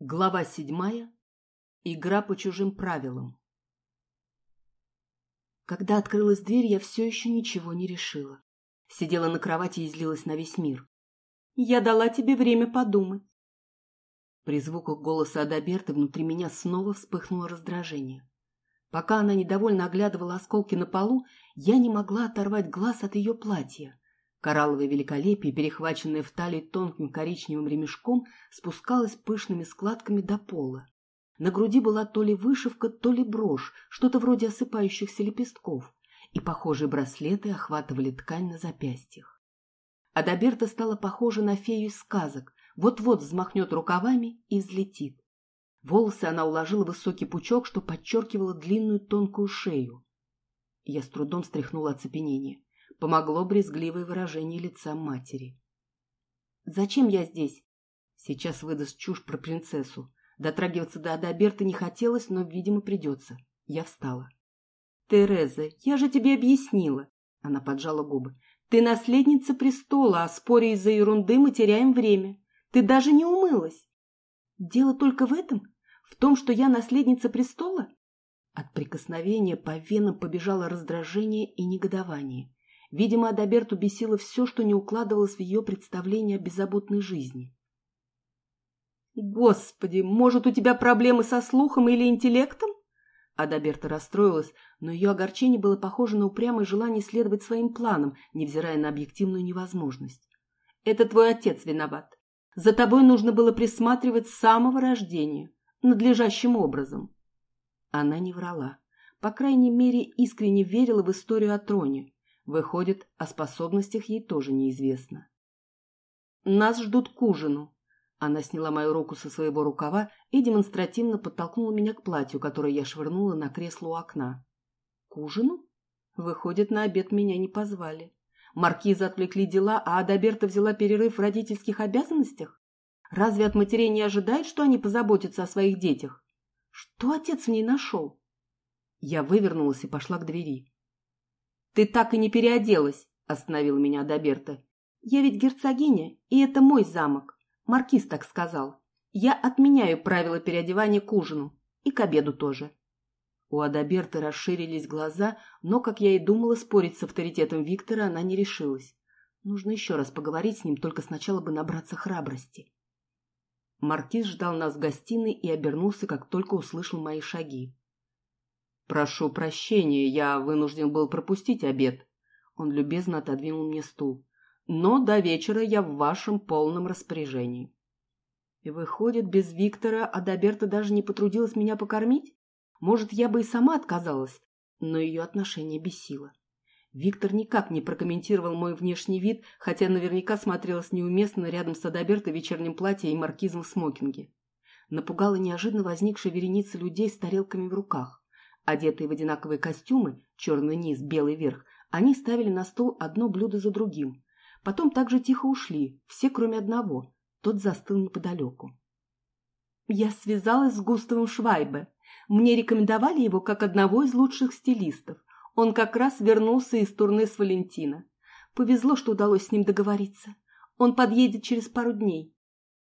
Глава седьмая. Игра по чужим правилам. Когда открылась дверь, я все еще ничего не решила. Сидела на кровати и злилась на весь мир. «Я дала тебе время подумать». При звуках голоса Адаберты внутри меня снова вспыхнуло раздражение. Пока она недовольно оглядывала осколки на полу, я не могла оторвать глаз от ее платья. Коралловое великолепие, перехваченное в талии тонким коричневым ремешком, спускалось пышными складками до пола. На груди была то ли вышивка, то ли брошь, что-то вроде осыпающихся лепестков, и похожие браслеты охватывали ткань на запястьях. Адаберта стала похожа на фею из сказок, вот-вот взмахнет рукавами и взлетит. Волосы она уложила в высокий пучок, что подчеркивало длинную тонкую шею. Я с трудом стряхнула оцепенение. Помогло брезгливое выражение лица матери. «Зачем я здесь?» Сейчас выдаст чушь про принцессу. Дотрагиваться до Адаберта не хотелось, но, видимо, придется. Я встала. «Тереза, я же тебе объяснила!» Она поджала губы. «Ты наследница престола, а споря из-за ерунды мы теряем время. Ты даже не умылась!» «Дело только в этом? В том, что я наследница престола?» От прикосновения по венам побежало раздражение и негодование. Видимо, Адаберту бесило все, что не укладывалось в ее представление о беззаботной жизни. «Господи, может, у тебя проблемы со слухом или интеллектом?» Адаберта расстроилась, но ее огорчение было похоже на упрямое желание следовать своим планам, невзирая на объективную невозможность. «Это твой отец виноват. За тобой нужно было присматривать с самого рождения, надлежащим образом». Она не врала. По крайней мере, искренне верила в историю о троне. Выходит, о способностях ей тоже неизвестно. «Нас ждут к ужину». Она сняла мою руку со своего рукава и демонстративно подтолкнула меня к платью, которое я швырнула на кресло у окна. «К ужину?» Выходит, на обед меня не позвали. Маркиза отвлекли дела, а Адаберта взяла перерыв в родительских обязанностях? Разве от матерей не ожидает, что они позаботятся о своих детях? Что отец в ней нашел? Я вывернулась и пошла к двери. «Ты так и не переоделась», — остановил меня Адаберта. «Я ведь герцогиня, и это мой замок. Маркиз так сказал. Я отменяю правила переодевания к ужину. И к обеду тоже». У Адаберты расширились глаза, но, как я и думала, спорить с авторитетом Виктора она не решилась. Нужно еще раз поговорить с ним, только сначала бы набраться храбрости. Маркиз ждал нас в гостиной и обернулся, как только услышал мои шаги. «Прошу прощения, я вынужден был пропустить обед». Он любезно отодвинул мне стул. «Но до вечера я в вашем полном распоряжении». И выходит, без Виктора Адаберта даже не потрудилась меня покормить? Может, я бы и сама отказалась, но ее отношение бесило. Виктор никак не прокомментировал мой внешний вид, хотя наверняка смотрелось неуместно рядом с Адаберто в вечернем платье и маркизом в смокинге. Напугала неожиданно возникшая вереница людей с тарелками в руках. Одетые в одинаковые костюмы, черный низ, белый верх, они ставили на стол одно блюдо за другим. Потом также тихо ушли, все кроме одного. Тот застыл неподалеку. Я связалась с Густавом Швайбе. Мне рекомендовали его как одного из лучших стилистов. Он как раз вернулся из турне с Валентина. Повезло, что удалось с ним договориться. Он подъедет через пару дней.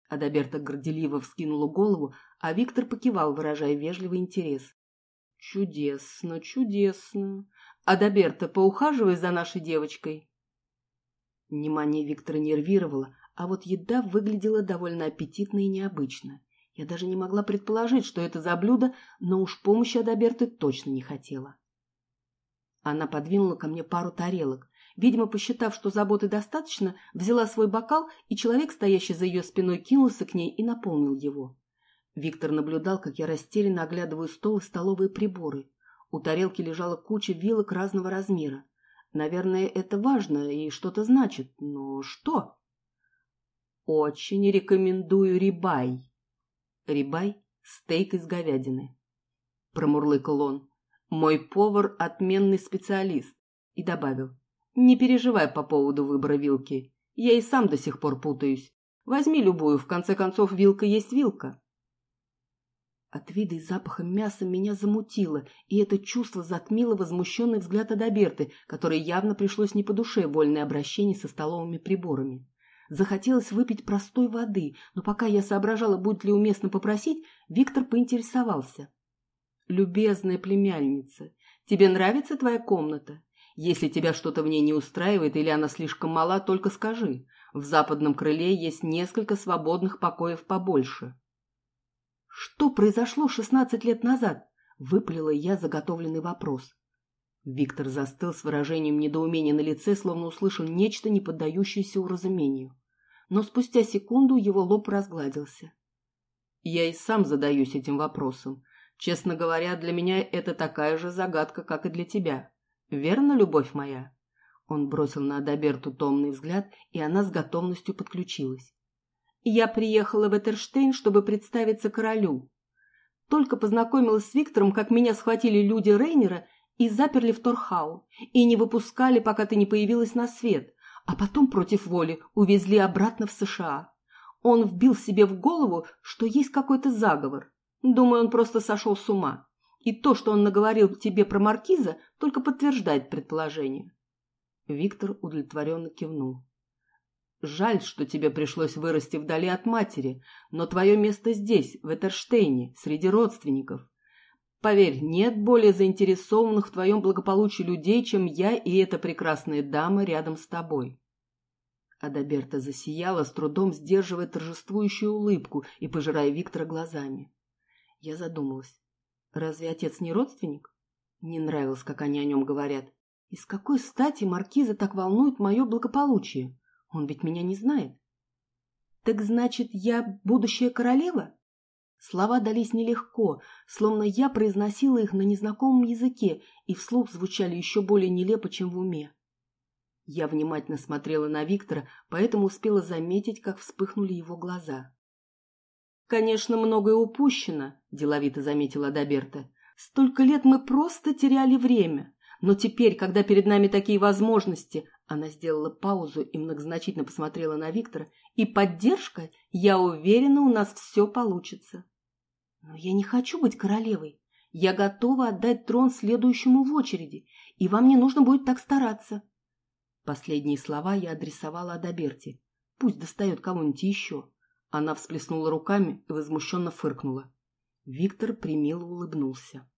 Адаберта горделиво вскинула голову, а Виктор покивал, выражая вежливый интерес. Чудесно, чудесно. Адаберта, поухаживай за нашей девочкой. Внимание Виктора нервировало, а вот еда выглядела довольно аппетитно и необычно. Я даже не могла предположить, что это за блюдо, но уж помощи Адаберты точно не хотела. Она подвинула ко мне пару тарелок. Видимо, посчитав, что заботы достаточно, взяла свой бокал, и человек, стоящий за ее спиной, кинулся к ней и наполнил его. Виктор наблюдал, как я растерянно оглядываю стол и столовые приборы. У тарелки лежала куча вилок разного размера. Наверное, это важно и что-то значит, но что? Очень рекомендую рибай. Рибай – стейк из говядины. Промурлыкал он. Мой повар – отменный специалист. И добавил. Не переживай по поводу выбора вилки. Я и сам до сих пор путаюсь. Возьми любую, в конце концов, вилка есть вилка. От вида и запаха мяса меня замутило, и это чувство затмило возмущенный взгляд Адаберты, которой явно пришлось не по душе вольное обращение со столовыми приборами. Захотелось выпить простой воды, но пока я соображала, будет ли уместно попросить, Виктор поинтересовался. «Любезная племянница, тебе нравится твоя комната? Если тебя что-то в ней не устраивает или она слишком мала, только скажи. В западном крыле есть несколько свободных покоев побольше». «Что произошло шестнадцать лет назад?» — выпалила я заготовленный вопрос. Виктор застыл с выражением недоумения на лице, словно услышал нечто, не поддающееся уразумению. Но спустя секунду его лоб разгладился. Я и сам задаюсь этим вопросом. Честно говоря, для меня это такая же загадка, как и для тебя. Верно, любовь моя? Он бросил на Адаберту томный взгляд, и она с готовностью подключилась. Я приехала в Этерштейн, чтобы представиться королю. Только познакомилась с Виктором, как меня схватили люди Рейнера и заперли в Торхау, и не выпускали, пока ты не появилась на свет, а потом против воли увезли обратно в США. Он вбил себе в голову, что есть какой-то заговор. Думаю, он просто сошел с ума. И то, что он наговорил тебе про маркиза, только подтверждает предположение. Виктор удовлетворенно кивнул. Жаль, что тебе пришлось вырасти вдали от матери, но твое место здесь, в Этерштейне, среди родственников. Поверь, нет более заинтересованных в твоем благополучии людей, чем я и эта прекрасная дама рядом с тобой. Адаберта засияла, с трудом сдерживая торжествующую улыбку и пожирая Виктора глазами. Я задумалась. Разве отец не родственник? Не нравилось, как они о нем говорят. И с какой стати маркиза так волнует мое благополучие? Он ведь меня не знает. Так значит, я будущая королева? Слова дались нелегко, словно я произносила их на незнакомом языке и вслух звучали еще более нелепо, чем в уме. Я внимательно смотрела на Виктора, поэтому успела заметить, как вспыхнули его глаза. «Конечно, многое упущено», – деловито заметила Даберта. «Столько лет мы просто теряли время. Но теперь, когда перед нами такие возможности, она сделала паузу и многозначительно посмотрела на Виктора, и поддержка, я уверена, у нас все получится. Но я не хочу быть королевой. Я готова отдать трон следующему в очереди, и вам не нужно будет так стараться. Последние слова я адресовала Адаберте. Пусть достает кого-нибудь еще. Она всплеснула руками и возмущенно фыркнула. Виктор примило улыбнулся.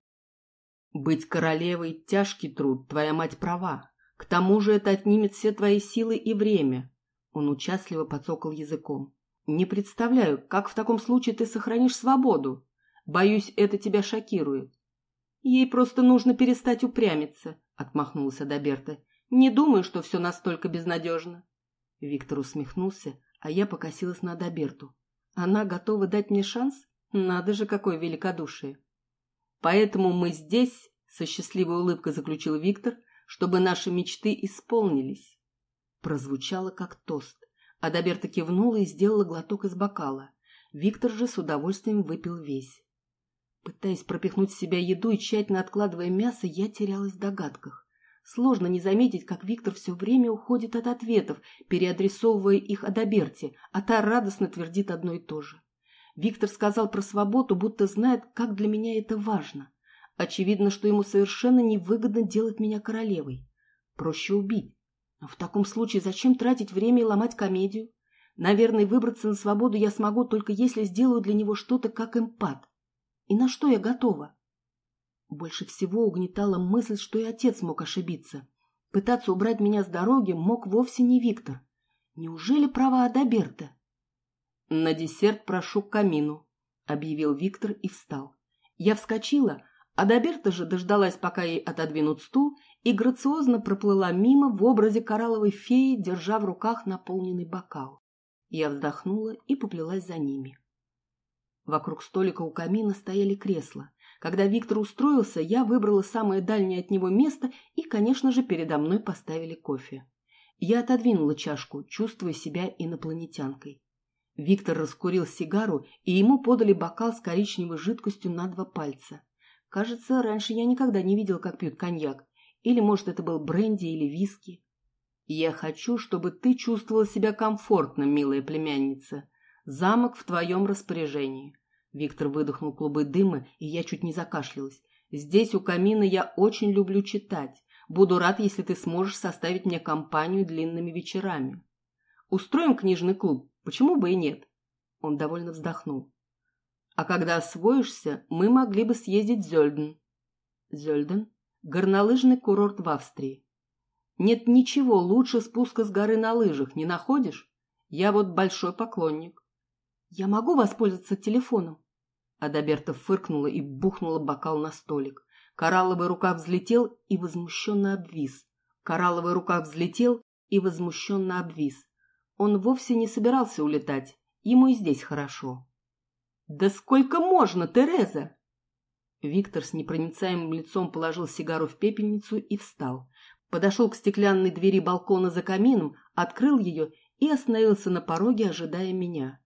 «Быть королевой — тяжкий труд, твоя мать права. К тому же это отнимет все твои силы и время». Он участливо подсокал языком. «Не представляю, как в таком случае ты сохранишь свободу. Боюсь, это тебя шокирует. Ей просто нужно перестать упрямиться, отмахнулась Адаберта. Не думаю, что все настолько безнадежно. Виктор усмехнулся, а я покосилась на Адаберту. Она готова дать мне шанс? Надо же, какое великодушие. Поэтому мы здесь, со счастливой улыбкой заключил Виктор, чтобы наши мечты исполнились. Прозвучало как тост. Адаберта кивнула и сделала глоток из бокала. Виктор же с удовольствием выпил весь. Пытаясь пропихнуть в себя еду и тщательно откладывая мясо, я терялась в догадках. Сложно не заметить, как Виктор все время уходит от ответов, переадресовывая их Адаберте, а та радостно твердит одно и то же. Виктор сказал про свободу, будто знает, как для меня это важно. Очевидно, что ему совершенно невыгодно делать меня королевой. Проще убить. Но в таком случае зачем тратить время и ломать комедию? Наверное, выбраться на свободу я смогу, только если сделаю для него что-то как эмпат. И на что я готова? Больше всего угнетала мысль, что и отец мог ошибиться. Пытаться убрать меня с дороги мог вовсе не Виктор. Неужели права Адаберта? — На десерт прошу к камину, — объявил Виктор и встал. Я вскочила, Адаберта же дождалась, пока ей отодвинут стул, и грациозно проплыла мимо в образе коралловой феи, держа в руках наполненный бокал. Я вздохнула и поплелась за ними. Вокруг столика у камина стояли кресла. Когда Виктор устроился, я выбрала самое дальнее от него место и, конечно же, передо мной поставили кофе. Я отодвинула чашку, чувствуя себя инопланетянкой. Виктор раскурил сигару, и ему подали бокал с коричневой жидкостью на два пальца. Кажется, раньше я никогда не видел, как пьют коньяк. Или, может, это был бренди или виски. Я хочу, чтобы ты чувствовала себя комфортно, милая племянница. Замок в твоем распоряжении. Виктор выдохнул клубы дыма, и я чуть не закашлялась. Здесь, у камина, я очень люблю читать. Буду рад, если ты сможешь составить мне компанию длинными вечерами. Устроим книжный клуб, почему бы и нет? Он довольно вздохнул. А когда освоишься, мы могли бы съездить в Зёльден. Зёльден – горнолыжный курорт в Австрии. Нет ничего лучше спуска с горы на лыжах, не находишь? Я вот большой поклонник. Я могу воспользоваться телефоном? Адаберта фыркнула и бухнула бокал на столик. Коралловый рукав взлетел и возмущенно обвис. Коралловый рукав взлетел и возмущенно обвис. Он вовсе не собирался улетать, ему и здесь хорошо. «Да сколько можно, Тереза?» Виктор с непроницаемым лицом положил сигару в пепельницу и встал. Подошел к стеклянной двери балкона за камином, открыл ее и остановился на пороге, ожидая меня.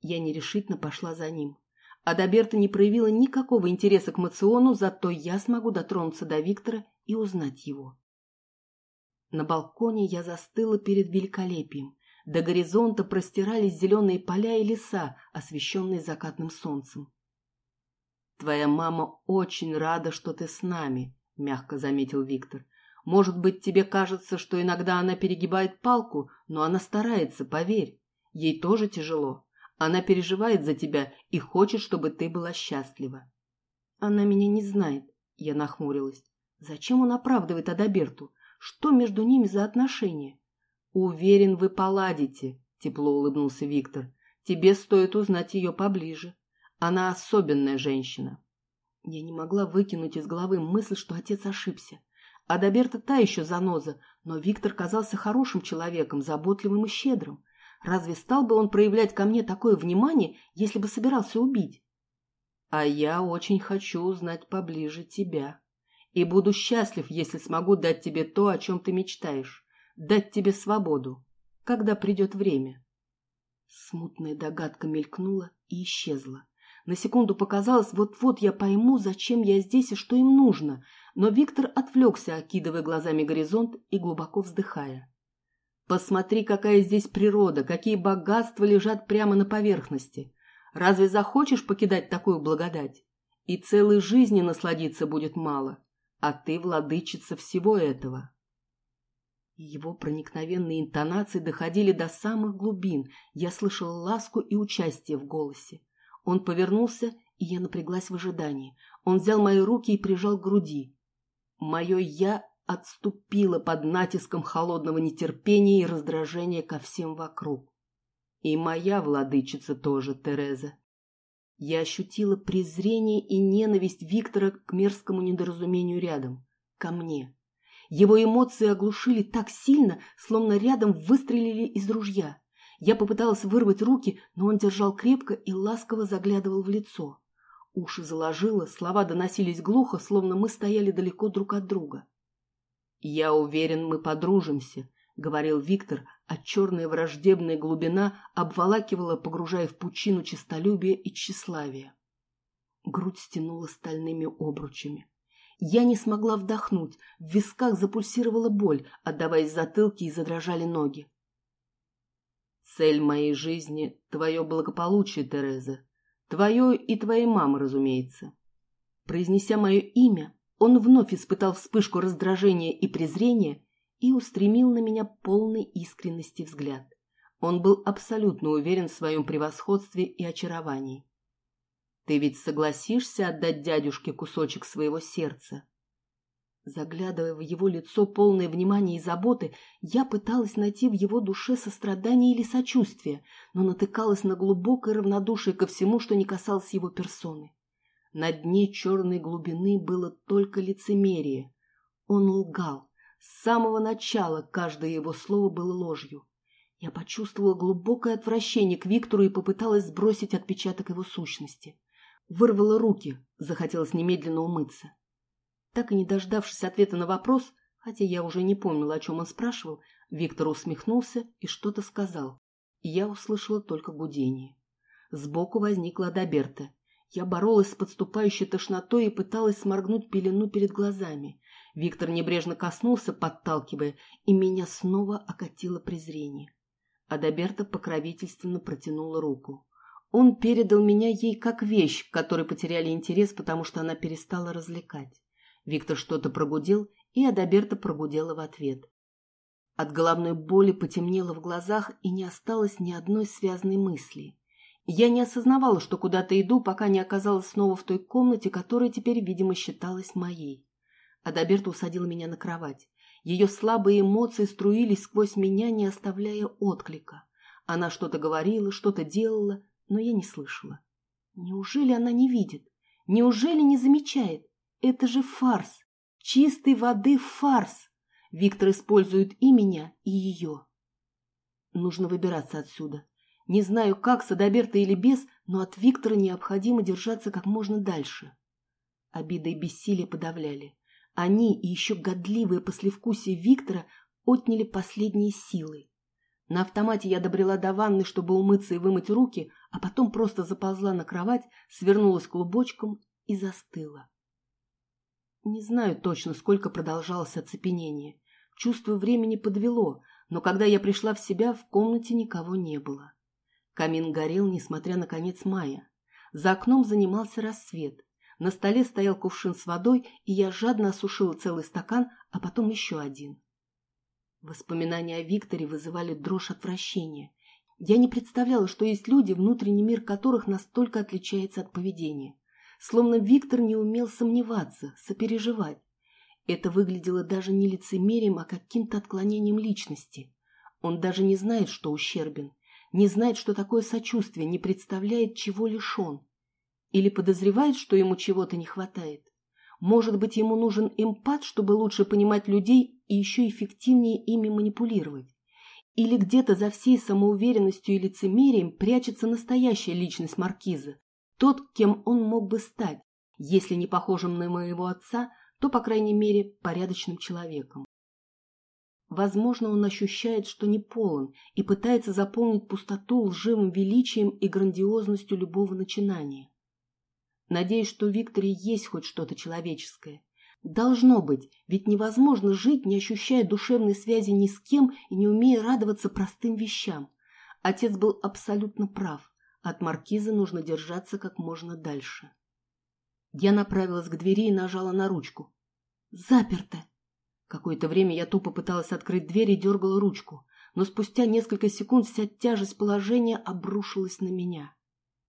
Я нерешительно пошла за ним. Адаберта не проявила никакого интереса к Мациону, зато я смогу дотронуться до Виктора и узнать его. На балконе я застыла перед великолепием. До горизонта простирались зеленые поля и леса, освещенные закатным солнцем. «Твоя мама очень рада, что ты с нами», — мягко заметил Виктор. «Может быть, тебе кажется, что иногда она перегибает палку, но она старается, поверь. Ей тоже тяжело. Она переживает за тебя и хочет, чтобы ты была счастлива». «Она меня не знает», — я нахмурилась. «Зачем он оправдывает Адаберту? Что между ними за отношения?» «Уверен, вы поладите», — тепло улыбнулся Виктор. «Тебе стоит узнать ее поближе. Она особенная женщина». Я не могла выкинуть из головы мысль, что отец ошибся. Адаберта та еще заноза, но Виктор казался хорошим человеком, заботливым и щедрым. Разве стал бы он проявлять ко мне такое внимание, если бы собирался убить? А я очень хочу узнать поближе тебя. И буду счастлив, если смогу дать тебе то, о чем ты мечтаешь. Дать тебе свободу, когда придет время. Смутная догадка мелькнула и исчезла. На секунду показалось, вот-вот я пойму, зачем я здесь и что им нужно, но Виктор отвлекся, окидывая глазами горизонт и глубоко вздыхая. Посмотри, какая здесь природа, какие богатства лежат прямо на поверхности. Разве захочешь покидать такую благодать? И целой жизни насладиться будет мало, а ты владычица всего этого. Его проникновенные интонации доходили до самых глубин. Я слышала ласку и участие в голосе. Он повернулся, и я напряглась в ожидании. Он взял мои руки и прижал к груди. Мое «я» отступила под натиском холодного нетерпения и раздражения ко всем вокруг. И моя владычица тоже, Тереза. Я ощутила презрение и ненависть Виктора к мерзкому недоразумению рядом, ко мне. Его эмоции оглушили так сильно, словно рядом выстрелили из ружья. Я попыталась вырвать руки, но он держал крепко и ласково заглядывал в лицо. Уши заложило, слова доносились глухо, словно мы стояли далеко друг от друга. «Я уверен, мы подружимся», — говорил Виктор, а черная враждебная глубина обволакивала, погружая в пучину честолюбия и тщеславия. Грудь стянула стальными обручами. Я не смогла вдохнуть, в висках запульсировала боль, отдаваясь затылке и задрожали ноги. «Цель моей жизни — твое благополучие, Тереза. Твое и твоей мамы, разумеется». Произнеся мое имя, он вновь испытал вспышку раздражения и презрения и устремил на меня полный искренности взгляд. Он был абсолютно уверен в своем превосходстве и очаровании. «Ты ведь согласишься отдать дядюшке кусочек своего сердца?» Заглядывая в его лицо, полное внимания и заботы, я пыталась найти в его душе сострадание или сочувствие, но натыкалась на глубокое равнодушие ко всему, что не касалось его персоны. На дне черной глубины было только лицемерие. Он лгал. С самого начала каждое его слово было ложью. Я почувствовала глубокое отвращение к Виктору и попыталась сбросить отпечаток его сущности. Вырвала руки, захотелось немедленно умыться. Так и не дождавшись ответа на вопрос, хотя я уже не помнила, о чем он спрашивал, Виктор усмехнулся и что-то сказал. я услышала только гудение. Сбоку возникла Адаберта. Я боролась с подступающей тошнотой и пыталась сморгнуть пелену перед глазами. Виктор небрежно коснулся, подталкивая, и меня снова окатило презрение. Адаберта покровительственно протянула руку. Он передал меня ей как вещь, которой потеряли интерес, потому что она перестала развлекать. Виктор что-то прогудел, и Адаберта прогудела в ответ. От головной боли потемнело в глазах и не осталось ни одной связанной мысли. Я не осознавала, что куда-то иду, пока не оказалась снова в той комнате, которая теперь, видимо, считалась моей. Адаберта усадила меня на кровать. Ее слабые эмоции струились сквозь меня, не оставляя отклика. Она что-то говорила, что-то делала, но я не слышала. Неужели она не видит? Неужели не замечает? Это же фарс! Чистой воды фарс! Виктор использует и меня, и ее. Нужно выбираться отсюда. Не знаю, как, с или без, но от Виктора необходимо держаться как можно дальше. Обида и бессилие подавляли. Они и еще годливые послевкусие Виктора отняли последние силы. На автомате я добрела до ванны, чтобы умыться и вымыть руки, а потом просто заползла на кровать, свернулась клубочком и застыла. Не знаю точно, сколько продолжалось оцепенение. Чувство времени подвело, но когда я пришла в себя, в комнате никого не было. Камин горел, несмотря на конец мая. За окном занимался рассвет. На столе стоял кувшин с водой, и я жадно осушила целый стакан, а потом еще один. Воспоминания о Викторе вызывали дрожь отвращения. Я не представляла, что есть люди, внутренний мир которых настолько отличается от поведения. Словно Виктор не умел сомневаться, сопереживать. Это выглядело даже не лицемерием, а каким-то отклонением личности. Он даже не знает, что ущербен, не знает, что такое сочувствие, не представляет, чего лишен. Или подозревает, что ему чего-то не хватает? Может быть, ему нужен эмпат, чтобы лучше понимать людей и еще эффективнее ими манипулировать? Или где-то за всей самоуверенностью и лицемерием прячется настоящая личность Маркиза, тот, кем он мог бы стать, если не похожим на моего отца, то, по крайней мере, порядочным человеком. Возможно, он ощущает, что не полон, и пытается заполнить пустоту лживым величием и грандиозностью любого начинания. Надеюсь, что в Викторе есть хоть что-то человеческое. Должно быть, ведь невозможно жить, не ощущая душевной связи ни с кем и не умея радоваться простым вещам. Отец был абсолютно прав. От маркиза нужно держаться как можно дальше. Я направилась к двери и нажала на ручку. Заперто! Какое-то время я тупо пыталась открыть дверь и дергала ручку, но спустя несколько секунд вся тяжесть положения обрушилась на меня.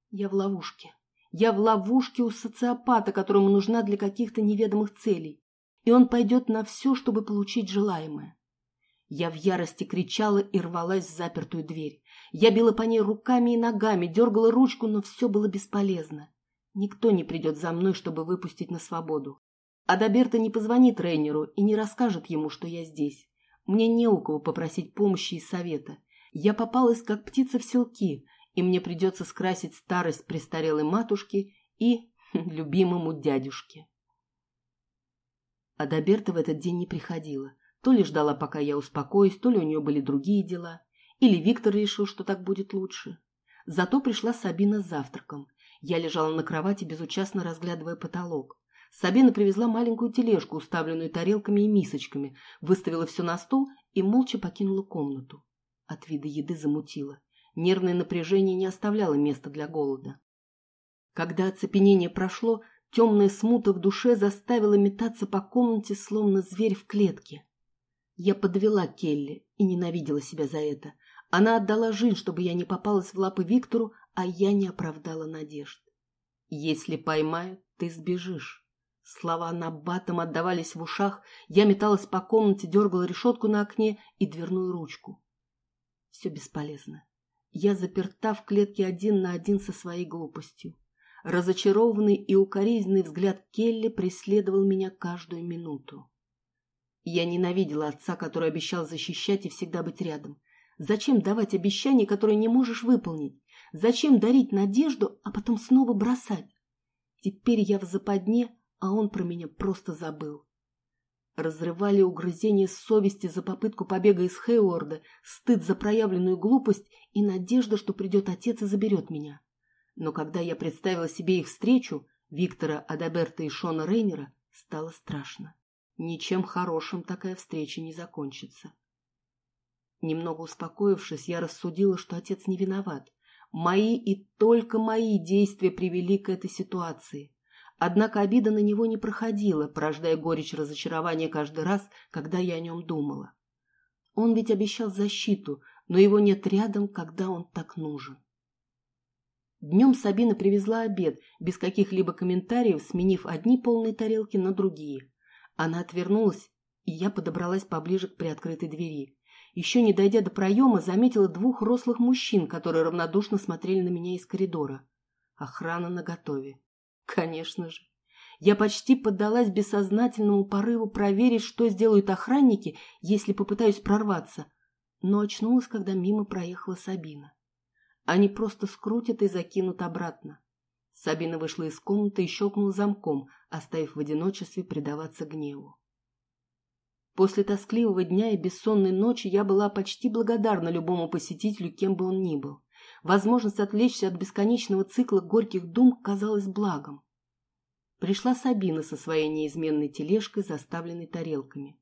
Я в ловушке. Я в ловушке у социопата, которому нужна для каких-то неведомых целей, и он пойдет на все, чтобы получить желаемое. Я в ярости кричала и рвалась в запертую дверь. Я била по ней руками и ногами, дергала ручку, но все было бесполезно. Никто не придет за мной, чтобы выпустить на свободу. Адаберта не позвонит тренеру и не расскажет ему, что я здесь. Мне не у кого попросить помощи и совета. Я попалась, как птица в селки, и мне придется скрасить старость престарелой матушки и любимому дядюшке. Адаберта в этот день не приходила. То ли ждала, пока я успокоюсь, то ли у нее были другие дела. Или Виктор решил, что так будет лучше. Зато пришла Сабина с завтраком. Я лежала на кровати, безучастно разглядывая потолок. Сабина привезла маленькую тележку, уставленную тарелками и мисочками, выставила все на стол и молча покинула комнату. От вида еды замутила. Нервное напряжение не оставляло места для голода. Когда оцепенение прошло, темная смута в душе заставила метаться по комнате, словно зверь в клетке. Я подвела Келли и ненавидела себя за это. Она отдала жизнь, чтобы я не попалась в лапы Виктору, а я не оправдала надежд. «Если поймают, ты сбежишь». Слова набатом отдавались в ушах, я металась по комнате, дергала решетку на окне и дверную ручку. Все бесполезно. Я заперта в клетке один на один со своей глупостью. Разочарованный и укоризненный взгляд Келли преследовал меня каждую минуту. Я ненавидела отца, который обещал защищать и всегда быть рядом. Зачем давать обещания, которые не можешь выполнить? Зачем дарить надежду, а потом снова бросать? Теперь я в западне, а он про меня просто забыл разрывали угрызение совести за попытку побега из Хейворда, стыд за проявленную глупость и надежда, что придет отец и заберет меня. Но когда я представила себе их встречу, Виктора Адаберта и Шона Рейнера, стало страшно. Ничем хорошим такая встреча не закончится. Немного успокоившись, я рассудила, что отец не виноват. Мои и только мои действия привели к этой ситуации. Однако обида на него не проходила, порождая горечь разочарования каждый раз, когда я о нем думала. Он ведь обещал защиту, но его нет рядом, когда он так нужен. Днем Сабина привезла обед, без каких-либо комментариев, сменив одни полные тарелки на другие. Она отвернулась, и я подобралась поближе к приоткрытой двери. Еще не дойдя до проема, заметила двух рослых мужчин, которые равнодушно смотрели на меня из коридора. Охрана наготове. Конечно же. Я почти поддалась бессознательному порыву проверить, что сделают охранники, если попытаюсь прорваться, но очнулась, когда мимо проехала Сабина. Они просто скрутят и закинут обратно. Сабина вышла из комнаты и щелкнула замком, оставив в одиночестве предаваться гневу. После тоскливого дня и бессонной ночи я была почти благодарна любому посетителю, кем бы он ни был. Возможность отвлечься от бесконечного цикла горьких дум казалась благом. Пришла Сабина со своей неизменной тележкой, заставленной тарелками.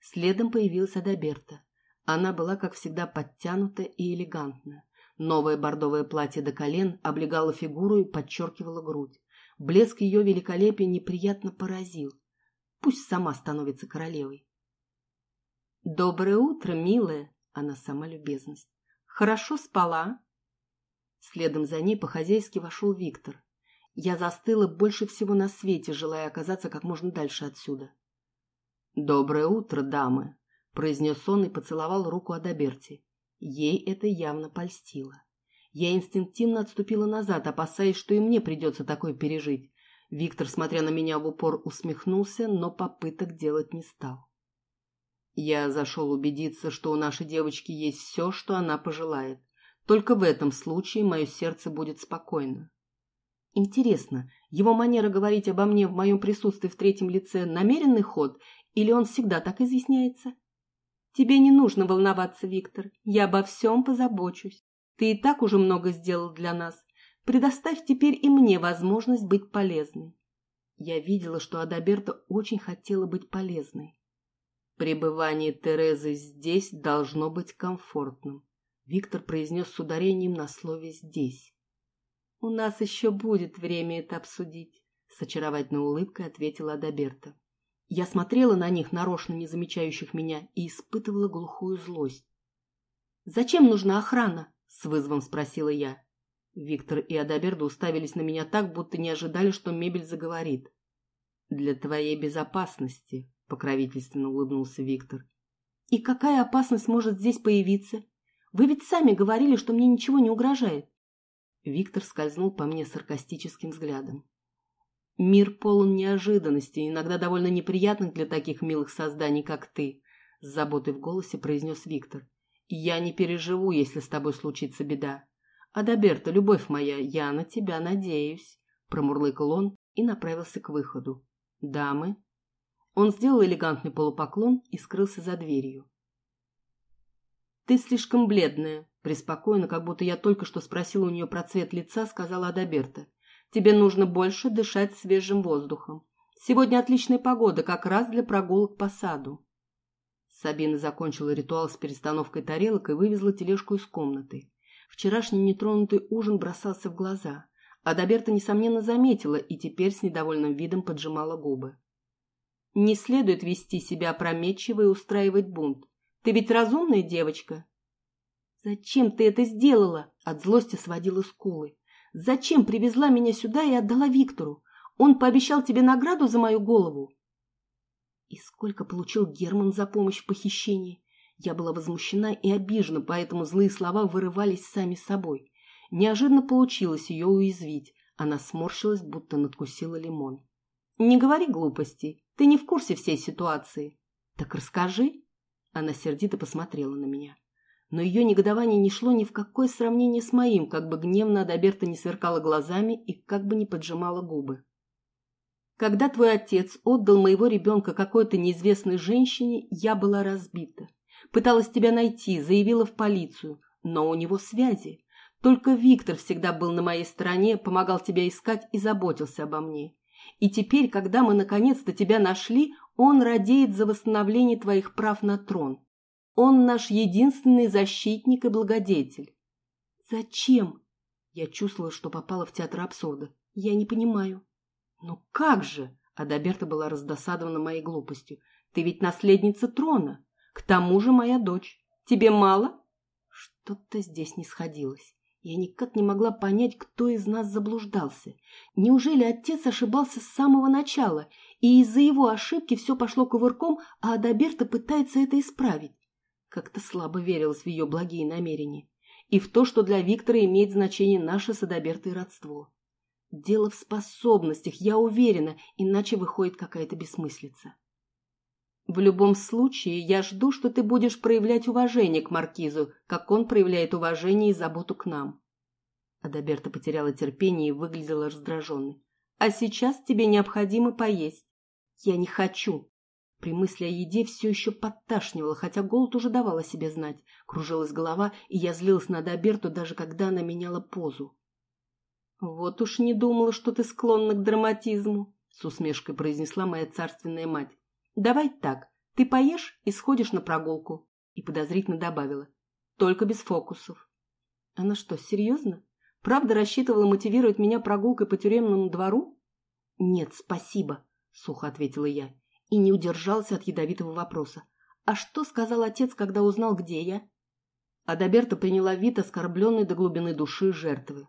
Следом появилась Адаберта. Она была, как всегда, подтянута и элегантна. Новое бордовое платье до колен облегало фигуру и подчеркивало грудь. Блеск ее великолепия неприятно поразил. Пусть сама становится королевой. «Доброе утро, милая!» Она сама любезность. «Хорошо спала?» Следом за ней по-хозяйски вошел Виктор. Я застыла больше всего на свете, желая оказаться как можно дальше отсюда. «Доброе утро, дамы!» – произнес он и поцеловал руку Адаберти. Ей это явно польстило. Я инстинктивно отступила назад, опасаясь, что и мне придется такое пережить. Виктор, смотря на меня в упор, усмехнулся, но попыток делать не стал. Я зашел убедиться, что у нашей девочки есть все, что она пожелает. Только в этом случае мое сердце будет спокойно. Интересно, его манера говорить обо мне в моем присутствии в третьем лице – намеренный ход, или он всегда так изъясняется? Тебе не нужно волноваться, Виктор, я обо всем позабочусь. Ты и так уже много сделал для нас. Предоставь теперь и мне возможность быть полезной. Я видела, что Адаберта очень хотела быть полезной. Пребывание Терезы здесь должно быть комфортным. Виктор произнес с ударением на слове «здесь». «У нас еще будет время это обсудить», — с очаровательной улыбкой ответила Адаберта. Я смотрела на них, нарочно не замечающих меня, и испытывала глухую злость. «Зачем нужна охрана?» — с вызовом спросила я. Виктор и Адаберда уставились на меня так, будто не ожидали, что мебель заговорит. «Для твоей безопасности», — покровительственно улыбнулся Виктор. «И какая опасность может здесь появиться? Вы ведь сами говорили, что мне ничего не угрожает». Виктор скользнул по мне саркастическим взглядом. «Мир полон неожиданностей, иногда довольно неприятных для таких милых созданий, как ты», — с заботой в голосе произнес Виктор. «Я не переживу, если с тобой случится беда. Адаберта, любовь моя, я на тебя надеюсь», — промурлыкал он и направился к выходу. «Дамы?» Он сделал элегантный полупоклон и скрылся за дверью. «Ты слишком бледная», Преспокойно, как будто я только что спросила у нее про цвет лица, сказала Адаберта. «Тебе нужно больше дышать свежим воздухом. Сегодня отличная погода, как раз для прогулок по саду». Сабина закончила ритуал с перестановкой тарелок и вывезла тележку из комнаты. Вчерашний нетронутый ужин бросался в глаза. Адаберта, несомненно, заметила и теперь с недовольным видом поджимала губы. «Не следует вести себя опрометчиво и устраивать бунт. Ты ведь разумная девочка, «Зачем ты это сделала?» От злости сводила скулы. «Зачем привезла меня сюда и отдала Виктору? Он пообещал тебе награду за мою голову?» И сколько получил Герман за помощь в похищении? Я была возмущена и обижена, поэтому злые слова вырывались сами собой. Неожиданно получилось ее уязвить. Она сморщилась, будто надкусила лимон. «Не говори глупостей. Ты не в курсе всей ситуации». «Так расскажи». Она сердито посмотрела на меня но ее негодование не шло ни в какое сравнение с моим, как бы гневно Адаберта не сверкала глазами и как бы не поджимала губы. Когда твой отец отдал моего ребенка какой-то неизвестной женщине, я была разбита. Пыталась тебя найти, заявила в полицию, но у него связи. Только Виктор всегда был на моей стороне, помогал тебя искать и заботился обо мне. И теперь, когда мы наконец-то тебя нашли, он радеет за восстановление твоих прав на трон. Он наш единственный защитник и благодетель. Зачем? Я чувствовала, что попала в театр абсурда. Я не понимаю. Ну как же? Адаберта была раздосадована моей глупостью. Ты ведь наследница трона. К тому же моя дочь. Тебе мало? Что-то здесь не сходилось. Я никак не могла понять, кто из нас заблуждался. Неужели отец ошибался с самого начала, и из-за его ошибки все пошло кувырком, а Адаберта пытается это исправить? Как-то слабо верилось в ее благие намерения. И в то, что для Виктора имеет значение наше с Адабертой родство. Дело в способностях, я уверена, иначе выходит какая-то бессмыслица. В любом случае, я жду, что ты будешь проявлять уважение к Маркизу, как он проявляет уважение и заботу к нам. Адаберта потеряла терпение и выглядела раздраженной. А сейчас тебе необходимо поесть. Я не хочу. При мысли о еде все еще подташнивало, хотя голод уже давал о себе знать. Кружилась голова, и я злилась на Адаберту, даже когда она меняла позу. «Вот уж не думала, что ты склонна к драматизму», — с усмешкой произнесла моя царственная мать. «Давай так, ты поешь и сходишь на прогулку», и подозрительно добавила. «Только без фокусов». Она что, серьезно? Правда рассчитывала мотивировать меня прогулкой по тюремному двору? «Нет, спасибо», — сухо ответила я, и не удержался от ядовитого вопроса. «А что сказал отец, когда узнал, где я?» Адаберта приняла вид оскорбленной до глубины души жертвы.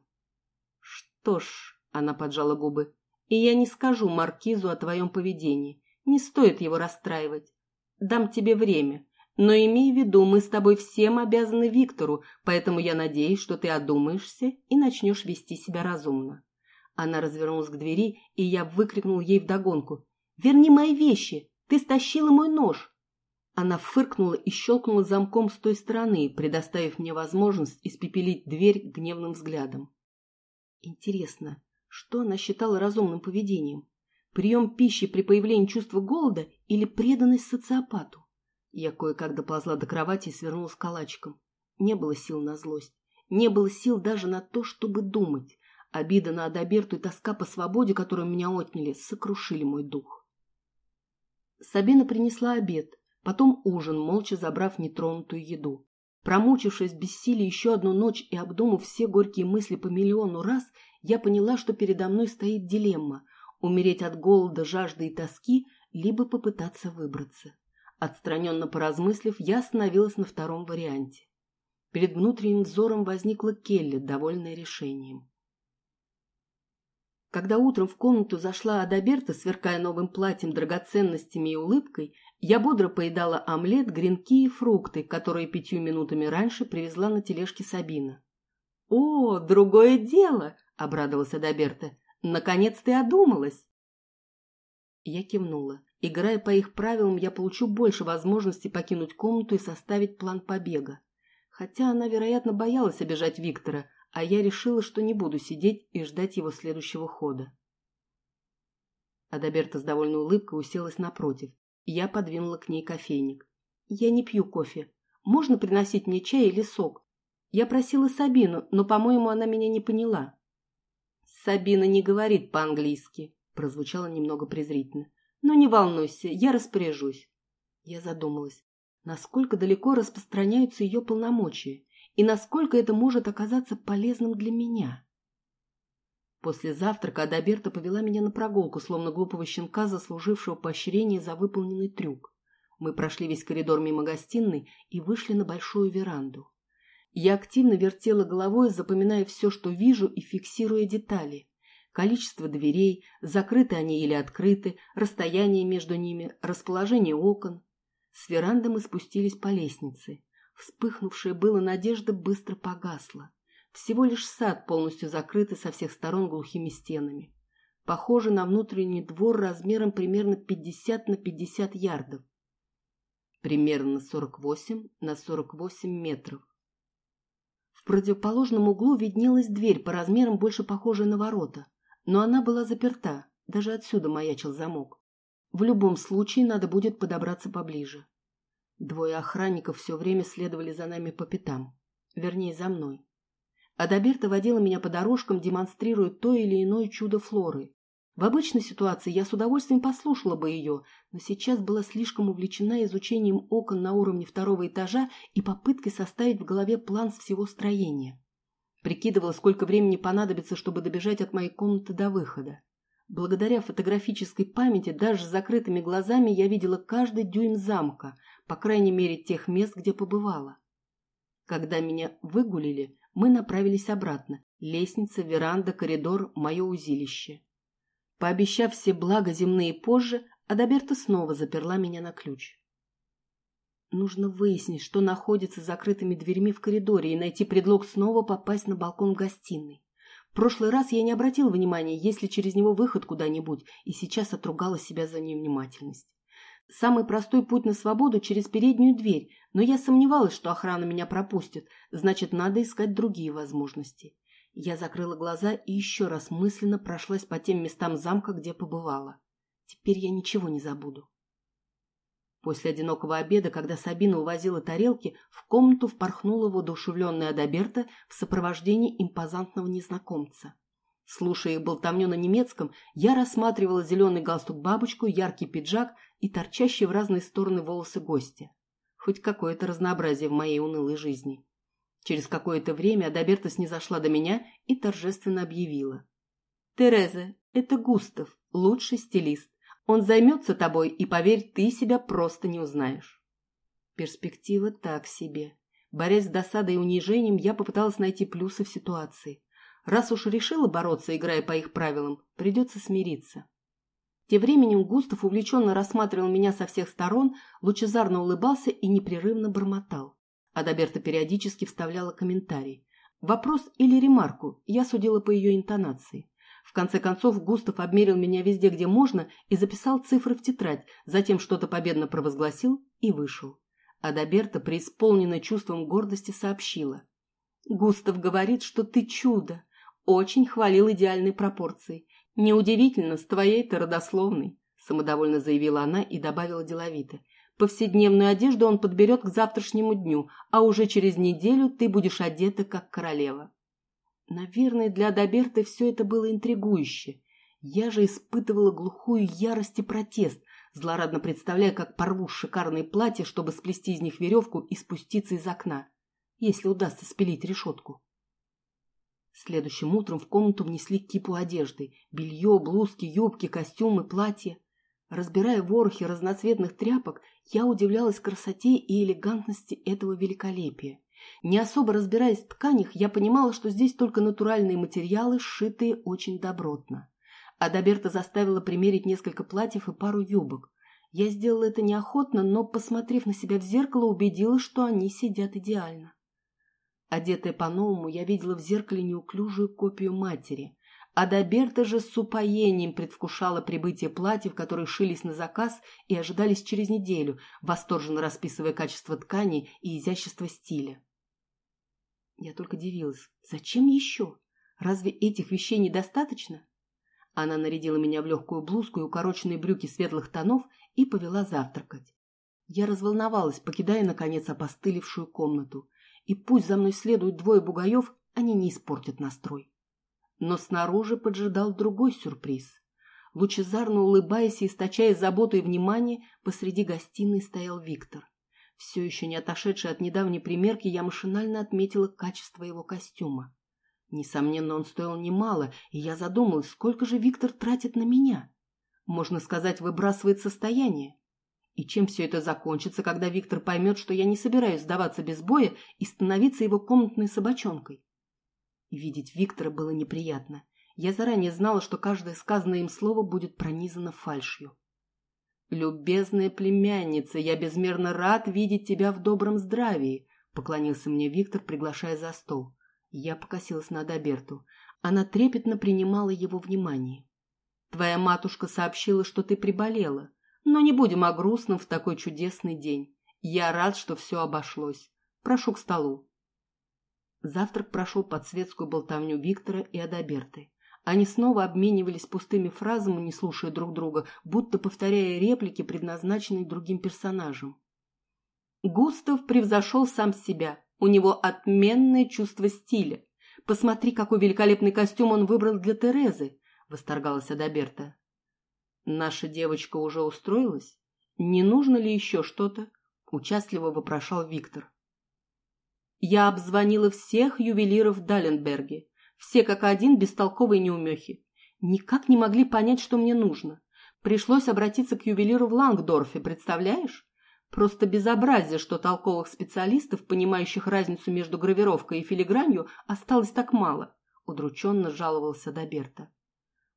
«Что ж», — она поджала губы, — «и я не скажу Маркизу о твоем поведении. Не стоит его расстраивать. Дам тебе время. Но имей в виду, мы с тобой всем обязаны Виктору, поэтому я надеюсь, что ты одумаешься и начнешь вести себя разумно. Она развернулась к двери, и я выкрикнул ей вдогонку. «Верни мои вещи! Ты стащила мой нож!» Она фыркнула и щелкнула замком с той стороны, предоставив мне возможность испепелить дверь гневным взглядом. Интересно, что она считала разумным поведением? Прием пищи при появлении чувства голода или преданность социопату? Я кое-как доползла до кровати и свернулась калачиком. Не было сил на злость. Не было сил даже на то, чтобы думать. Обида на Адаберту и тоска по свободе, которую меня отняли, сокрушили мой дух. Сабина принесла обед, потом ужин, молча забрав нетронутую еду. Промучившись в бессилии еще одну ночь и обдумав все горькие мысли по миллиону раз, я поняла, что передо мной стоит дилемма – умереть от голода, жажды и тоски, либо попытаться выбраться. Отстраненно поразмыслив, я остановилась на втором варианте. Перед внутренним взором возникла Келли, довольная решением. Когда утром в комнату зашла Адаберта, сверкая новым платьем, драгоценностями и улыбкой, я бодро поедала омлет, гренки и фрукты, которые пятью минутами раньше привезла на тележке Сабина. «О, другое дело!» — обрадовалась Адаберта. Наконец ты одумалась!» Я кивнула. Играя по их правилам, я получу больше возможностей покинуть комнату и составить план побега. Хотя она, вероятно, боялась обижать Виктора, а я решила, что не буду сидеть и ждать его следующего хода. Адаберта с довольной улыбкой уселась напротив. Я подвинула к ней кофейник. «Я не пью кофе. Можно приносить мне чай или сок?» Я просила Сабину, но, по-моему, она меня не поняла. «Сабина не говорит по-английски», — прозвучало немного презрительно. «Но не волнуйся, я распоряжусь». Я задумалась, насколько далеко распространяются ее полномочия и насколько это может оказаться полезным для меня. После завтрака Адаберта повела меня на прогулку, словно глупого щенка, заслужившего поощрение за выполненный трюк. Мы прошли весь коридор мимо гостиной и вышли на большую веранду. Я активно вертела головой, запоминая все, что вижу, и фиксируя детали. Количество дверей, закрыты они или открыты, расстояние между ними, расположение окон. С веранды мы спустились по лестнице. Вспыхнувшая была надежда быстро погасла. Всего лишь сад, полностью закрытый со всех сторон глухими стенами. Похоже на внутренний двор размером примерно 50 на 50 ярдов. Примерно 48 на 48 метров противоположном углу виднелась дверь по размерам больше похожая на ворота, но она была заперта, даже отсюда маячил замок. В любом случае надо будет подобраться поближе. Двое охранников все время следовали за нами по пятам, вернее, за мной. Адаберта водила меня по дорожкам, демонстрируя то или иное чудо флоры. В обычной ситуации я с удовольствием послушала бы ее, но сейчас была слишком увлечена изучением окон на уровне второго этажа и попыткой составить в голове план всего строения. Прикидывала, сколько времени понадобится, чтобы добежать от моей комнаты до выхода. Благодаря фотографической памяти даже с закрытыми глазами я видела каждый дюйм замка, по крайней мере, тех мест, где побывала. Когда меня выгулили, мы направились обратно. Лестница, веранда, коридор, мое узилище. Пообещав все блага земные позже, Адаберта снова заперла меня на ключ. Нужно выяснить, что находится закрытыми дверьми в коридоре, и найти предлог снова попасть на балкон в гостиной. В прошлый раз я не обратил внимания, есть ли через него выход куда-нибудь, и сейчас отругала себя за невнимательность. Самый простой путь на свободу через переднюю дверь, но я сомневалась, что охрана меня пропустит, значит, надо искать другие возможности. Я закрыла глаза и еще раз мысленно прошлась по тем местам замка, где побывала. Теперь я ничего не забуду. После одинокого обеда, когда Сабина увозила тарелки, в комнату впорхнула воодушевленная Адаберта в сопровождении импозантного незнакомца. Слушая их болтовню на немецком, я рассматривала зеленый галстук-бабочку, яркий пиджак и торчащие в разные стороны волосы гостя. Хоть какое-то разнообразие в моей унылой жизни. Через какое-то время Адаберта снизошла до меня и торжественно объявила. «Тереза, это Густав, лучший стилист. Он займется тобой, и, поверь, ты себя просто не узнаешь». Перспектива так себе. Борясь с досадой и унижением, я попыталась найти плюсы в ситуации. Раз уж решила бороться, играя по их правилам, придется смириться. Тем временем Густав увлеченно рассматривал меня со всех сторон, лучезарно улыбался и непрерывно бормотал. Адаберта периодически вставляла комментарий. Вопрос или ремарку, я судила по ее интонации. В конце концов Густав обмерил меня везде, где можно, и записал цифры в тетрадь, затем что-то победно провозгласил и вышел. Адаберта, преисполненная чувством гордости, сообщила. «Густав говорит, что ты чудо. Очень хвалил идеальной пропорции. Неудивительно, с твоей-то родословной, самодовольно заявила она и добавила деловито. Повседневную одежду он подберет к завтрашнему дню, а уже через неделю ты будешь одета как королева. Наверное, для Адаберты все это было интригующе. Я же испытывала глухую ярость и протест, злорадно представляя, как порву шикарные платья, чтобы сплести из них веревку и спуститься из окна, если удастся спилить решетку. Следующим утром в комнату внесли кипу одежды. Белье, блузки, юбки, костюмы, платья. Разбирая ворохи разноцветных тряпок, я удивлялась красоте и элегантности этого великолепия. Не особо разбираясь в тканях, я понимала, что здесь только натуральные материалы, сшитые очень добротно. Адаберта заставила примерить несколько платьев и пару юбок. Я сделала это неохотно, но, посмотрев на себя в зеркало, убедилась, что они сидят идеально. Одетая по-новому, я видела в зеркале неуклюжую копию матери. А Доберта же с упоением предвкушала прибытие платьев, которые шились на заказ и ожидались через неделю, восторженно расписывая качество ткани и изящество стиля. Я только дивилась. Зачем еще? Разве этих вещей недостаточно? Она нарядила меня в легкую блузку и укороченные брюки светлых тонов и повела завтракать. Я разволновалась, покидая, наконец, опостылевшую комнату и пусть за мной следуют двое бугаев, они не испортят настрой. Но снаружи поджидал другой сюрприз. Лучезарно улыбаясь и источая заботу и внимание, посреди гостиной стоял Виктор. Все еще не отошедший от недавней примерки, я машинально отметила качество его костюма. Несомненно, он стоил немало, и я задумалась, сколько же Виктор тратит на меня. Можно сказать, выбрасывает состояние. И чем все это закончится, когда Виктор поймет, что я не собираюсь сдаваться без боя и становиться его комнатной собачонкой? Видеть Виктора было неприятно. Я заранее знала, что каждое сказанное им слово будет пронизано фальшью. «Любезная племянница, я безмерно рад видеть тебя в добром здравии», — поклонился мне Виктор, приглашая за стол. Я покосилась на Адаберту. Она трепетно принимала его внимание. «Твоя матушка сообщила, что ты приболела. Но не будем о грустном в такой чудесный день. Я рад, что все обошлось. Прошу к столу. Завтрак прошел под светскую болтовню Виктора и Адаберты. Они снова обменивались пустыми фразами, не слушая друг друга, будто повторяя реплики, предназначенные другим персонажам. Густав превзошел сам себя. У него отменное чувство стиля. Посмотри, какой великолепный костюм он выбрал для Терезы, восторгалась Адаберта. Наша девочка уже устроилась? Не нужно ли еще что-то? Участливо вопрошал Виктор. Я обзвонила всех ювелиров в Даленберге. Все как один бестолковые неумехи. Никак не могли понять, что мне нужно. Пришлось обратиться к ювелиру в Лангдорфе, представляешь? Просто безобразие, что толковых специалистов, понимающих разницу между гравировкой и филигранью, осталось так мало, удрученно жаловался Доберта.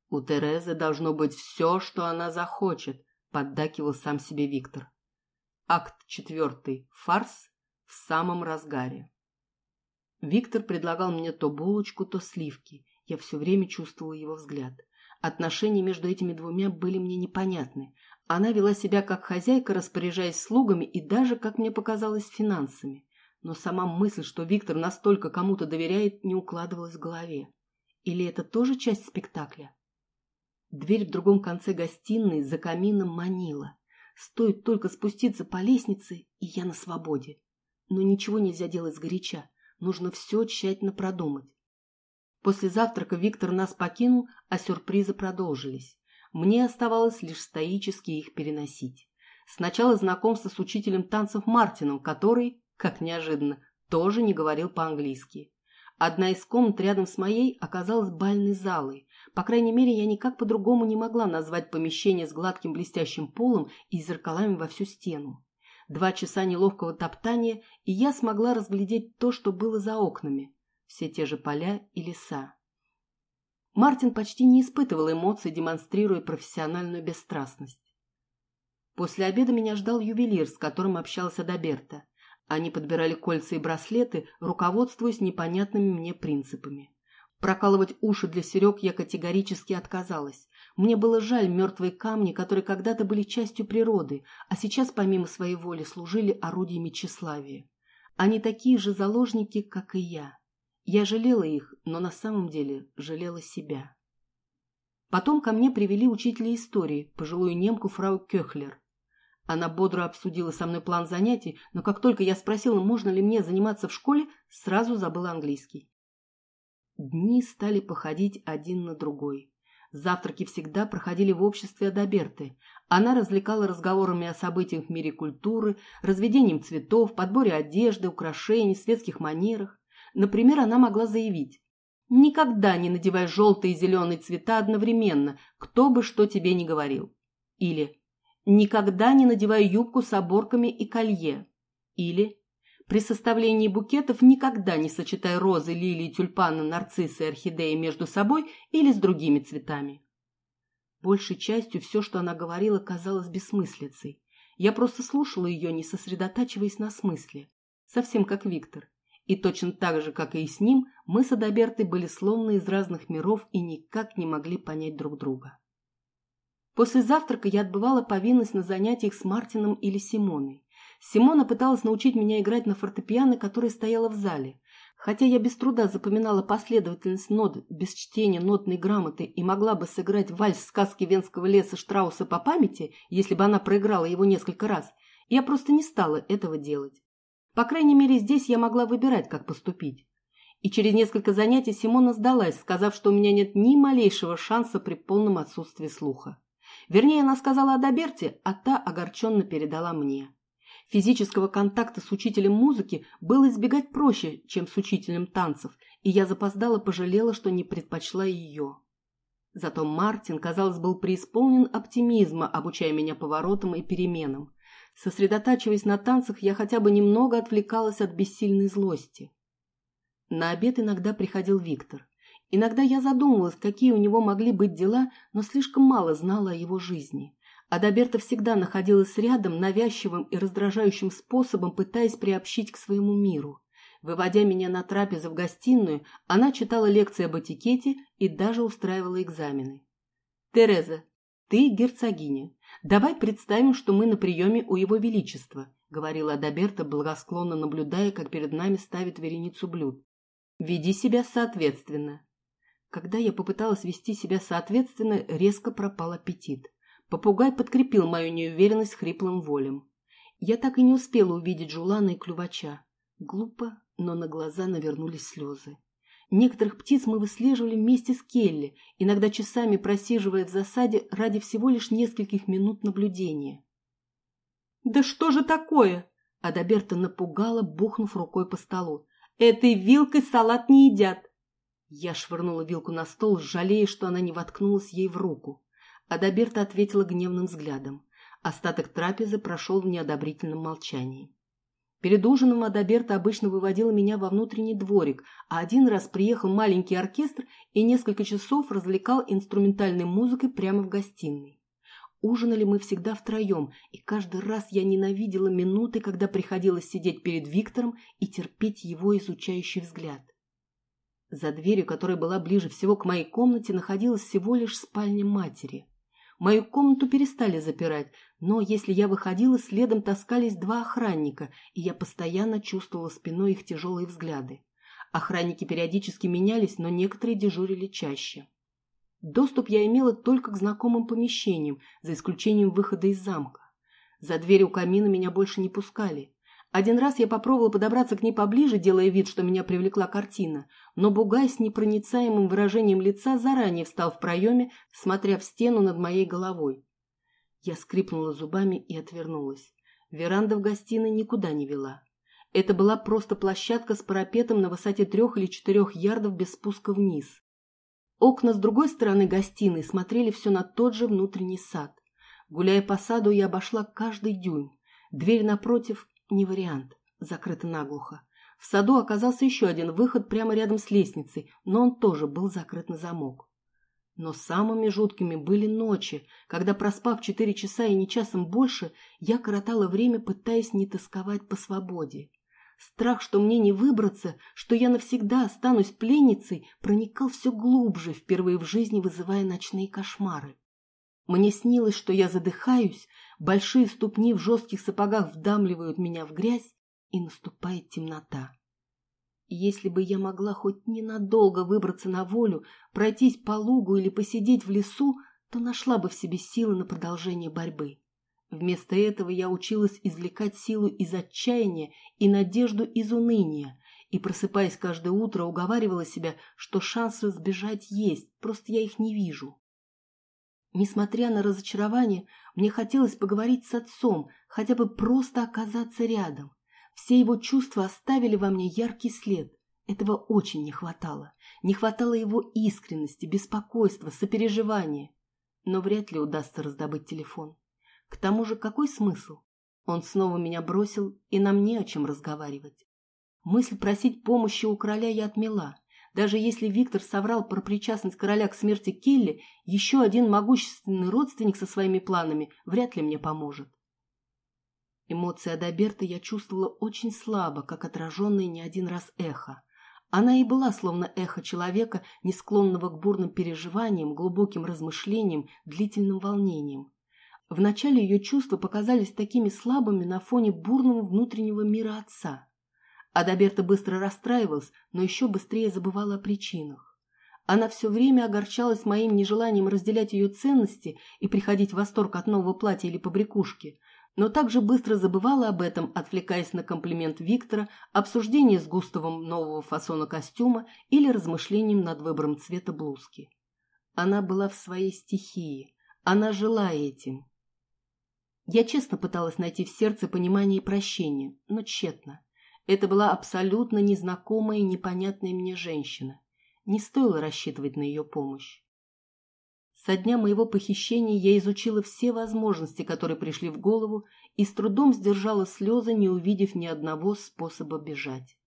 У Терезы должно быть все, что она захочет, поддакивал сам себе Виктор. Акт четвертый. Фарс в самом разгаре. Виктор предлагал мне то булочку, то сливки. Я все время чувствовала его взгляд. Отношения между этими двумя были мне непонятны. Она вела себя как хозяйка, распоряжаясь слугами и даже, как мне показалось, финансами. Но сама мысль, что Виктор настолько кому-то доверяет, не укладывалась в голове. Или это тоже часть спектакля? Дверь в другом конце гостиной за камином манила. Стоит только спуститься по лестнице, и я на свободе. Но ничего нельзя делать сгоряча. Нужно все тщательно продумать. После завтрака Виктор нас покинул, а сюрпризы продолжились. Мне оставалось лишь стоически их переносить. Сначала знакомство с учителем танцев Мартином, который, как неожиданно, тоже не говорил по-английски. Одна из комнат рядом с моей оказалась бальной залой. По крайней мере, я никак по-другому не могла назвать помещение с гладким блестящим полом и зеркалами во всю стену. Два часа неловкого топтания, и я смогла разглядеть то, что было за окнами. Все те же поля и леса. Мартин почти не испытывал эмоций, демонстрируя профессиональную бесстрастность. После обеда меня ждал ювелир, с которым общался Доберта. Они подбирали кольца и браслеты, руководствуясь непонятными мне принципами. Прокалывать уши для Серег я категорически отказалась. Мне было жаль мертвые камни, которые когда-то были частью природы, а сейчас, помимо своей воли, служили орудиями тщеславия. Они такие же заложники, как и я. Я жалела их, но на самом деле жалела себя. Потом ко мне привели учителя истории, пожилую немку фрау Кёхлер. Она бодро обсудила со мной план занятий, но как только я спросила, можно ли мне заниматься в школе, сразу забыла английский. Дни стали походить один на другой. Завтраки всегда проходили в обществе Адаберты. Она развлекала разговорами о событиях в мире культуры, разведением цветов, подборе одежды, украшений, светских манерах. Например, она могла заявить «Никогда не надевай желтые и зеленые цвета одновременно, кто бы что тебе ни говорил». Или «Никогда не надевай юбку с оборками и колье». Или при составлении букетов никогда не сочетай розы, лилии, тюльпаны, нарциссы и орхидеи между собой или с другими цветами. Большей частью все, что она говорила, казалось бессмыслицей. Я просто слушала ее, не сосредотачиваясь на смысле. Совсем как Виктор. И точно так же, как и с ним, мы с Адабертой были словно из разных миров и никак не могли понять друг друга. После завтрака я отбывала повинность на занятиях с Мартином или Симоной. Симона пыталась научить меня играть на фортепиано, которое стояло в зале. Хотя я без труда запоминала последовательность нот без чтения нотной грамоты и могла бы сыграть вальс сказки Венского леса Штрауса по памяти, если бы она проиграла его несколько раз, я просто не стала этого делать. По крайней мере, здесь я могла выбирать, как поступить. И через несколько занятий Симона сдалась, сказав, что у меня нет ни малейшего шанса при полном отсутствии слуха. Вернее, она сказала о Доберте, а та огорченно передала мне. Физического контакта с учителем музыки было избегать проще, чем с учителем танцев, и я запоздала пожалела, что не предпочла ее. Зато Мартин, казалось, был преисполнен оптимизма, обучая меня поворотам и переменам. Сосредотачиваясь на танцах, я хотя бы немного отвлекалась от бессильной злости. На обед иногда приходил Виктор. Иногда я задумывалась, какие у него могли быть дела, но слишком мало знала о его жизни. Адаберта всегда находилась рядом, навязчивым и раздражающим способом пытаясь приобщить к своему миру. Выводя меня на трапезу в гостиную, она читала лекции об этикете и даже устраивала экзамены. «Тереза, ты герцогиня. Давай представим, что мы на приеме у его величества», говорила Адаберта, благосклонно наблюдая, как перед нами ставит вереницу блюд. «Веди себя соответственно». Когда я попыталась вести себя соответственно, резко пропал аппетит. Попугай подкрепил мою неуверенность хриплым волем. Я так и не успела увидеть Жулана и Клювача. Глупо, но на глаза навернулись слезы. Некоторых птиц мы выслеживали вместе с Келли, иногда часами просиживая в засаде ради всего лишь нескольких минут наблюдения. «Да что же такое?» Адаберта напугала, бухнув рукой по столу. «Этой вилкой салат не едят!» Я швырнула вилку на стол, жалея, что она не воткнулась ей в руку. Адаберта ответила гневным взглядом. Остаток трапезы прошел в неодобрительном молчании. Перед ужином Адаберта обычно выводила меня во внутренний дворик, а один раз приехал маленький оркестр и несколько часов развлекал инструментальной музыкой прямо в гостиной. Ужинали мы всегда втроем, и каждый раз я ненавидела минуты, когда приходилось сидеть перед Виктором и терпеть его изучающий взгляд. За дверью, которая была ближе всего к моей комнате, находилась всего лишь спальня матери. Мою комнату перестали запирать, но если я выходила, следом таскались два охранника, и я постоянно чувствовала спиной их тяжелые взгляды. Охранники периодически менялись, но некоторые дежурили чаще. Доступ я имела только к знакомым помещениям, за исключением выхода из замка. За дверью камина меня больше не пускали. Один раз я попробовала подобраться к ней поближе, делая вид, что меня привлекла картина, но Бугай с непроницаемым выражением лица заранее встал в проеме, смотря в стену над моей головой. Я скрипнула зубами и отвернулась. Веранда в гостиной никуда не вела. Это была просто площадка с парапетом на высоте трех или четырех ярдов без спуска вниз. Окна с другой стороны гостиной смотрели все на тот же внутренний сад. Гуляя по саду, я обошла каждый дюйм. Дверь напротив – не вариант, закрыта наглухо. В саду оказался еще один выход прямо рядом с лестницей, но он тоже был закрыт на замок. Но самыми жуткими были ночи, когда, проспав четыре часа и не часом больше, я коротала время, пытаясь не тосковать по свободе. Страх, что мне не выбраться, что я навсегда останусь пленницей, проникал все глубже, впервые в жизни вызывая ночные кошмары. Мне снилось, что я задыхаюсь, большие ступни в жестких сапогах вдамливают меня в грязь, и наступает темнота. Если бы я могла хоть ненадолго выбраться на волю, пройтись по лугу или посидеть в лесу, то нашла бы в себе силы на продолжение борьбы. Вместо этого я училась извлекать силу из отчаяния и надежду из уныния, и, просыпаясь каждое утро, уговаривала себя, что шансы сбежать есть, просто я их не вижу. Несмотря на разочарование, мне хотелось поговорить с отцом, хотя бы просто оказаться рядом. Все его чувства оставили во мне яркий след. Этого очень не хватало. Не хватало его искренности, беспокойства, сопереживания. Но вряд ли удастся раздобыть телефон. К тому же какой смысл? Он снова меня бросил, и нам не о чем разговаривать. Мысль просить помощи у короля я отмела. Даже если Виктор соврал про причастность короля к смерти Келли, еще один могущественный родственник со своими планами вряд ли мне поможет. Эмоции Адаберта я чувствовала очень слабо, как отраженное не один раз эхо. Она и была словно эхо человека, не склонного к бурным переживаниям, глубоким размышлениям, длительным волнениям. Вначале ее чувства показались такими слабыми на фоне бурного внутреннего мира отца. Адаберта быстро расстраивалась, но еще быстрее забывала о причинах. Она все время огорчалась моим нежеланием разделять ее ценности и приходить в восторг от нового платья или побрякушки, но также быстро забывала об этом, отвлекаясь на комплимент Виктора, обсуждение с Густавом нового фасона костюма или размышлением над выбором цвета блузки. Она была в своей стихии, она жила этим, я честно пыталась найти в сердце понимание и прощение, но тщетно. Это была абсолютно незнакомая и непонятная мне женщина. Не стоило рассчитывать на ее помощь. Со дня моего похищения я изучила все возможности, которые пришли в голову, и с трудом сдержала слезы, не увидев ни одного способа бежать.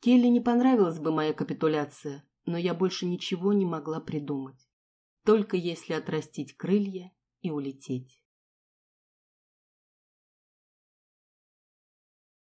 Келли не понравилась бы моя капитуляция, но я больше ничего не могла придумать. Только если отрастить крылья и улететь.